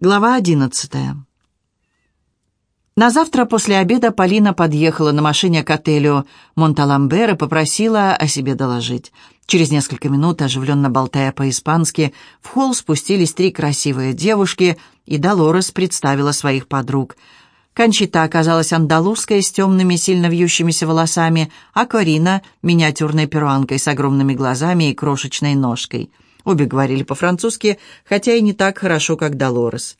Глава одиннадцатая. На завтра после обеда Полина подъехала на машине к отелю Монталамбер и попросила о себе доложить. Через несколько минут, оживленно болтая по-испански, в холл спустились три красивые девушки, и Долорес представила своих подруг. Кончита оказалась андалузской с темными, сильно вьющимися волосами, а Корина — миниатюрной перуанкой с огромными глазами и крошечной ножкой — Обе говорили по-французски, хотя и не так хорошо, как Долорес.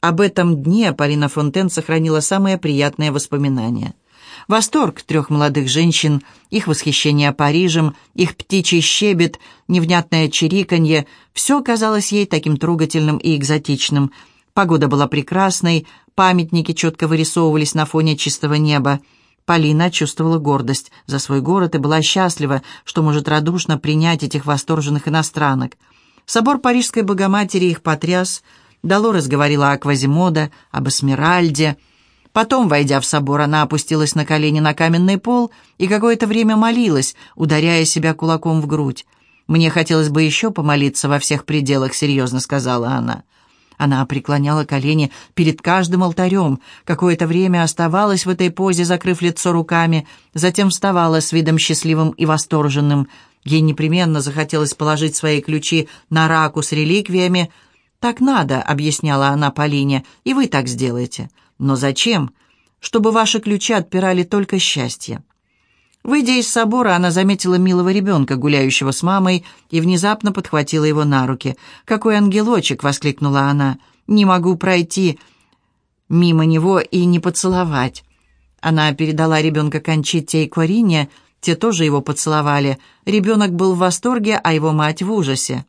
Об этом дне Полина Фонтен сохранила самые приятные воспоминания. Восторг трех молодых женщин, их восхищение Парижем, их птичий щебет, невнятное чириканье — все казалось ей таким трогательным и экзотичным. Погода была прекрасной, памятники четко вырисовывались на фоне чистого неба. Полина чувствовала гордость за свой город и была счастлива, что может радушно принять этих восторженных иностранок. Собор Парижской Богоматери их потряс. Долорес говорила о Квазимода, об Эсмеральде. Потом, войдя в собор, она опустилась на колени на каменный пол и какое-то время молилась, ударяя себя кулаком в грудь. «Мне хотелось бы еще помолиться во всех пределах», — серьезно сказала она. Она преклоняла колени перед каждым алтарем, какое-то время оставалась в этой позе, закрыв лицо руками, затем вставала с видом счастливым и восторженным. Ей непременно захотелось положить свои ключи на раку с реликвиями. «Так надо», — объясняла она Полине, — «и вы так сделаете». «Но зачем? Чтобы ваши ключи отпирали только счастье». Выйдя из собора, она заметила милого ребенка, гуляющего с мамой, и внезапно подхватила его на руки. «Какой ангелочек!» — воскликнула она. «Не могу пройти мимо него и не поцеловать». Она передала ребенка Кончите и Корине, те тоже его поцеловали. Ребенок был в восторге, а его мать в ужасе.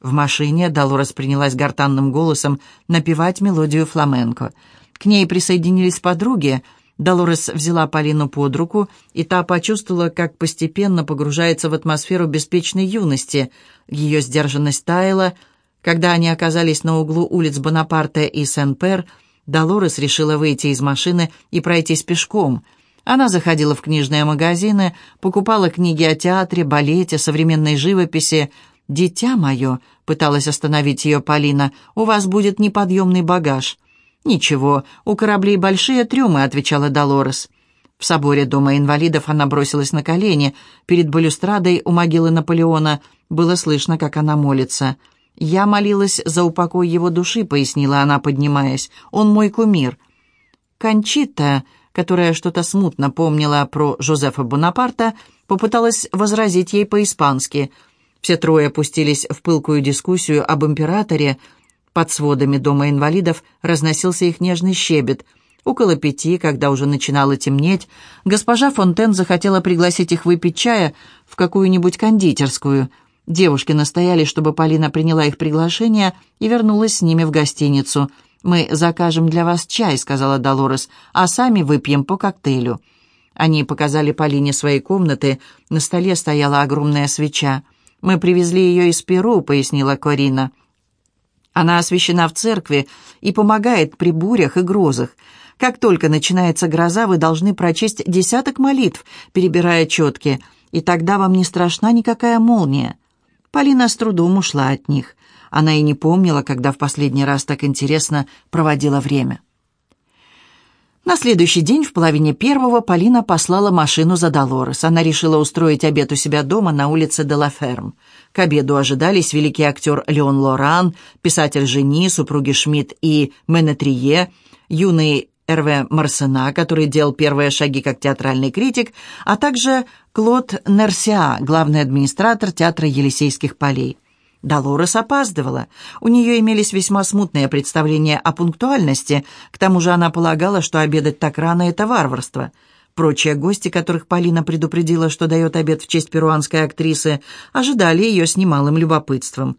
В машине Долорес принялась гортанным голосом напевать мелодию фламенко. К ней присоединились подруги — Долорес взяла Полину под руку, и та почувствовала, как постепенно погружается в атмосферу беспечной юности. Ее сдержанность таяла. Когда они оказались на углу улиц Бонапарта и Сен-Пер, Долорес решила выйти из машины и пройтись пешком. Она заходила в книжные магазины, покупала книги о театре, балете, современной живописи. «Дитя мое», — пыталась остановить ее Полина, — «у вас будет неподъемный багаж». «Ничего, у кораблей большие трюмы», — отвечала Долорес. В соборе Дома инвалидов она бросилась на колени. Перед балюстрадой у могилы Наполеона было слышно, как она молится. «Я молилась за упокой его души», — пояснила она, поднимаясь. «Он мой кумир». Кончита, которая что-то смутно помнила про Жозефа Бонапарта, попыталась возразить ей по-испански. Все трое опустились в пылкую дискуссию об императоре — под сводами дома инвалидов разносился их нежный щебет. Около пяти, когда уже начинало темнеть, госпожа Фонтен захотела пригласить их выпить чая в какую-нибудь кондитерскую. Девушки настояли, чтобы Полина приняла их приглашение и вернулась с ними в гостиницу. «Мы закажем для вас чай», — сказала Долорес, «а сами выпьем по коктейлю». Они показали Полине свои комнаты. На столе стояла огромная свеча. «Мы привезли ее из Перу», — пояснила Корина. Она освящена в церкви и помогает при бурях и грозах. Как только начинается гроза, вы должны прочесть десяток молитв, перебирая четки, и тогда вам не страшна никакая молния. Полина с трудом ушла от них. Она и не помнила, когда в последний раз так интересно проводила время. На следующий день в половине первого Полина послала машину за Долорес. Она решила устроить обед у себя дома на улице де ла Ферм. К обеду ожидались великий актер Леон Лоран, писатель Жени, супруги Шмидт и Менетрие, юный Эрве Марсена, который делал первые шаги как театральный критик, а также Клод Нерсиа, главный администратор театра Елисейских полей. Долорес опаздывала. У нее имелись весьма смутные представления о пунктуальности, к тому же она полагала, что обедать так рано – это варварство. Прочие гости, которых Полина предупредила, что дает обед в честь перуанской актрисы, ожидали ее с немалым любопытством.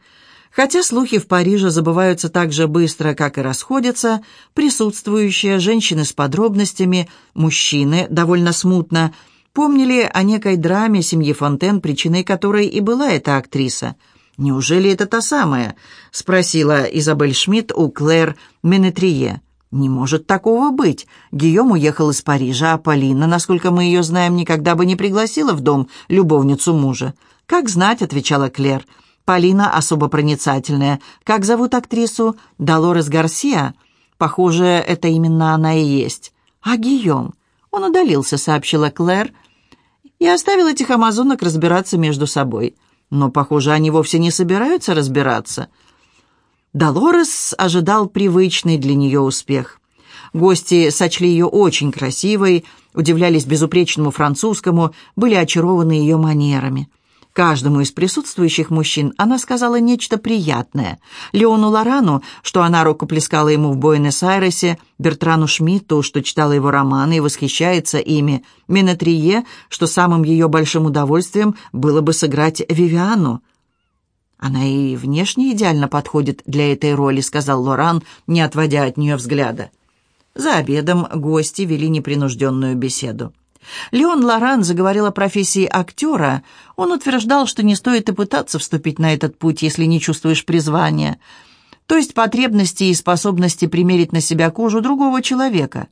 Хотя слухи в Париже забываются так же быстро, как и расходятся, присутствующие женщины с подробностями, мужчины довольно смутно, помнили о некой драме семьи Фонтен, причиной которой и была эта актриса – «Неужели это та самая?» — спросила Изабель Шмидт у Клэр Менетрие. «Не может такого быть. Гийом уехал из Парижа, а Полина, насколько мы ее знаем, никогда бы не пригласила в дом любовницу мужа». «Как знать», — отвечала Клэр. Полина особо проницательная. Как зовут актрису? Долорес Гарсия? Похоже, это именно она и есть. А Гийом? Он удалился, сообщила Клэр, и оставил этих амазонок разбираться между собой. Но, похоже, они вовсе не собираются разбираться. Долорес ожидал привычный для нее успех. Гости сочли ее очень красивой, удивлялись безупречному французскому, были очарованы ее манерами. Каждому из присутствующих мужчин она сказала нечто приятное. Леону Лорану, что она рукоплескала ему в Буэнос-Айресе, Бертрану Шмидту, что читала его романы и восхищается ими, Минатрие, что самым ее большим удовольствием было бы сыграть Вивиану. «Она и внешне идеально подходит для этой роли», — сказал Лоран, не отводя от нее взгляда. За обедом гости вели непринужденную беседу. Леон Лоран заговорил о профессии актера. Он утверждал, что не стоит и пытаться вступить на этот путь, если не чувствуешь призвания, то есть потребности и способности примерить на себя кожу другого человека.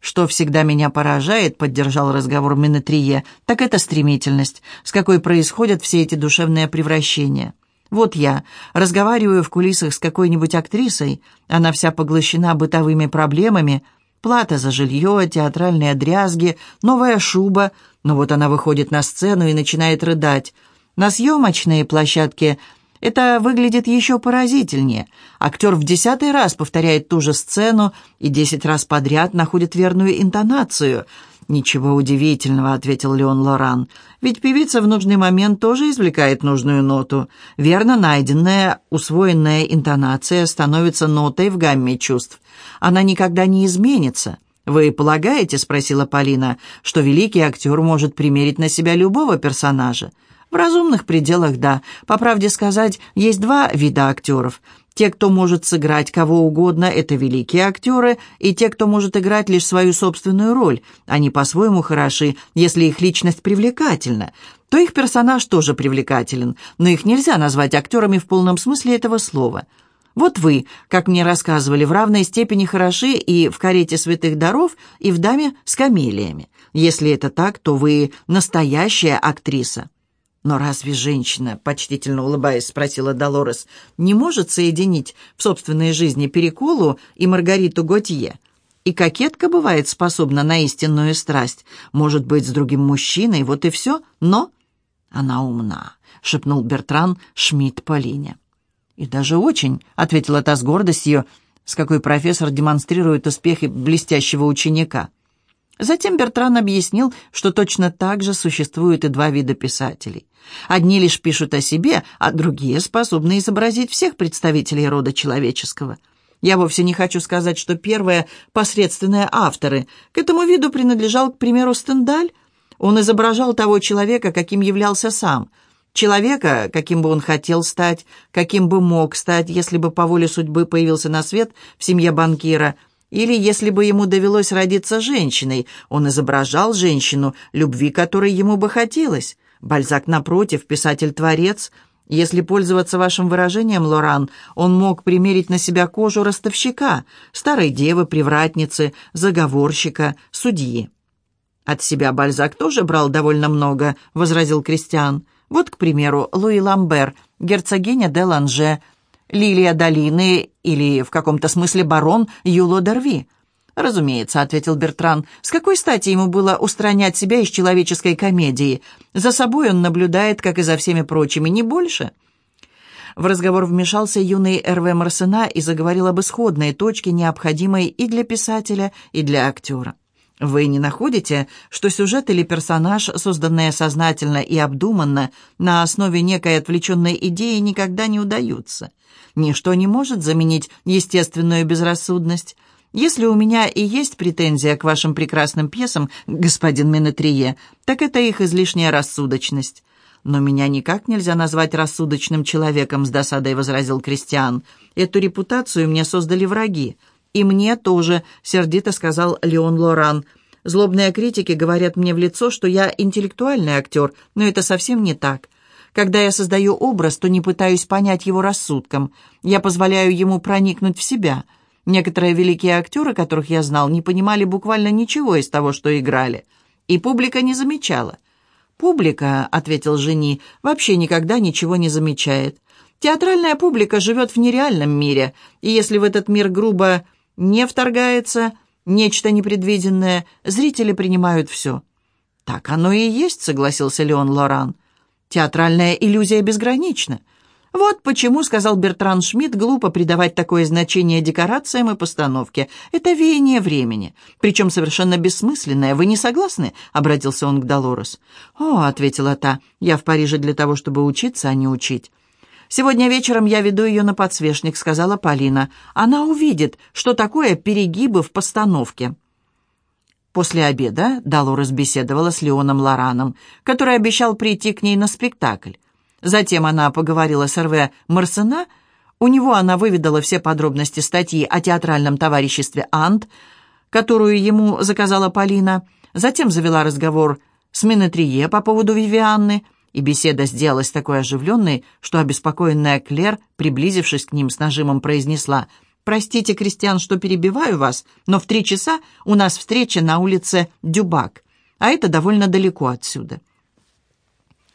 «Что всегда меня поражает», — поддержал разговор Минетрие, «так это стремительность, с какой происходят все эти душевные превращения». Вот я разговариваю в кулисах с какой-нибудь актрисой, она вся поглощена бытовыми проблемами — Плата за жилье, театральные дрязги, новая шуба. Но вот она выходит на сцену и начинает рыдать. На съемочной площадке это выглядит еще поразительнее. Актер в десятый раз повторяет ту же сцену и десять раз подряд находит верную интонацию. «Ничего удивительного», — ответил Леон Лоран. «Ведь певица в нужный момент тоже извлекает нужную ноту. Верно найденная, усвоенная интонация становится нотой в гамме чувств. Она никогда не изменится». «Вы полагаете, — спросила Полина, — что великий актер может примерить на себя любого персонажа?» В разумных пределах, да. По правде сказать, есть два вида актеров. Те, кто может сыграть кого угодно, это великие актеры, и те, кто может играть лишь свою собственную роль. Они по-своему хороши, если их личность привлекательна. То их персонаж тоже привлекателен, но их нельзя назвать актерами в полном смысле этого слова. Вот вы, как мне рассказывали, в равной степени хороши и в «Карете святых даров», и в «Даме с камелиями». Если это так, то вы настоящая актриса. «Но разве женщина, — почтительно улыбаясь, спросила Долорес, — не может соединить в собственной жизни Переколу и Маргариту Готье? И кокетка бывает способна на истинную страсть, может быть, с другим мужчиной, вот и все, но...» «Она умна», — шепнул Бертран Шмидт Полине. «И даже очень», — ответила та с гордостью, с какой профессор демонстрирует успехи блестящего ученика. Затем Бертран объяснил, что точно так же существуют и два вида писателей. Одни лишь пишут о себе, а другие способны изобразить всех представителей рода человеческого. Я вовсе не хочу сказать, что первые – посредственные авторы. К этому виду принадлежал, к примеру, Стендаль. Он изображал того человека, каким являлся сам. Человека, каким бы он хотел стать, каким бы мог стать, если бы по воле судьбы появился на свет в семье банкира – или если бы ему довелось родиться женщиной, он изображал женщину, любви которой ему бы хотелось. Бальзак, напротив, писатель-творец. Если пользоваться вашим выражением, Лоран, он мог примерить на себя кожу ростовщика, старой девы, привратницы, заговорщика, судьи. «От себя Бальзак тоже брал довольно много», — возразил Кристиан. «Вот, к примеру, Луи Ламбер, герцогиня де Ланже, Лилия долины или, в каком-то смысле, барон Юло Дерви. «Разумеется», — ответил Бертран. «С какой стати ему было устранять себя из человеческой комедии? За собой он наблюдает, как и за всеми прочими, не больше». В разговор вмешался юный Р.В. Марсена и заговорил об исходной точке, необходимой и для писателя, и для актера. Вы не находите, что сюжет или персонаж, созданные сознательно и обдуманно на основе некой отвлеченной идеи, никогда не удаются? Ничто не может заменить естественную безрассудность. Если у меня и есть претензия к вашим прекрасным пьесам, господин Менетрие, так это их излишняя рассудочность. Но меня никак нельзя назвать рассудочным человеком, с досадой возразил Кристиан. Эту репутацию мне создали враги. «И мне тоже», — сердито сказал Леон Лоран. «Злобные критики говорят мне в лицо, что я интеллектуальный актер, но это совсем не так. Когда я создаю образ, то не пытаюсь понять его рассудком. Я позволяю ему проникнуть в себя. Некоторые великие актеры, которых я знал, не понимали буквально ничего из того, что играли. И публика не замечала. «Публика», — ответил Жени, — «вообще никогда ничего не замечает. Театральная публика живет в нереальном мире, и если в этот мир грубо не вторгается нечто непредвиденное, зрители принимают все. «Так оно и есть», — согласился Леон Лоран. «Театральная иллюзия безгранична. «Вот почему, — сказал Бертран Шмидт, — глупо придавать такое значение декорациям и постановке. Это веяние времени, причем совершенно бессмысленное. Вы не согласны?» — обратился он к Долорес. «О, — ответила та, — я в Париже для того, чтобы учиться, а не учить». «Сегодня вечером я веду ее на подсвечник», — сказала Полина. «Она увидит, что такое перегибы в постановке». После обеда Долорес беседовала с Леоном Лораном, который обещал прийти к ней на спектакль. Затем она поговорила с Эрве Марсена. У него она выведала все подробности статьи о театральном товариществе «Ант», которую ему заказала Полина. Затем завела разговор с Минетрие по поводу Вивианны, и беседа сделалась такой оживленной, что обеспокоенная Клер, приблизившись к ним с нажимом, произнесла «Простите, Кристиан, что перебиваю вас, но в три часа у нас встреча на улице Дюбак, а это довольно далеко отсюда».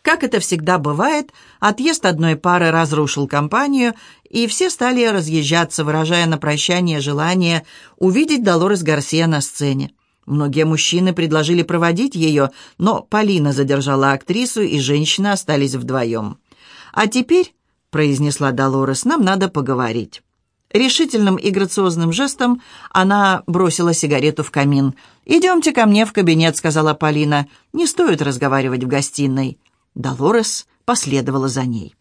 Как это всегда бывает, отъезд одной пары разрушил компанию, и все стали разъезжаться, выражая на прощание желание увидеть Долорес Гарсия на сцене. Многие мужчины предложили проводить ее, но Полина задержала актрису, и женщины остались вдвоем. «А теперь», — произнесла Долорес, — «нам надо поговорить». Решительным и грациозным жестом она бросила сигарету в камин. «Идемте ко мне в кабинет», — сказала Полина. «Не стоит разговаривать в гостиной». Долорес последовала за ней.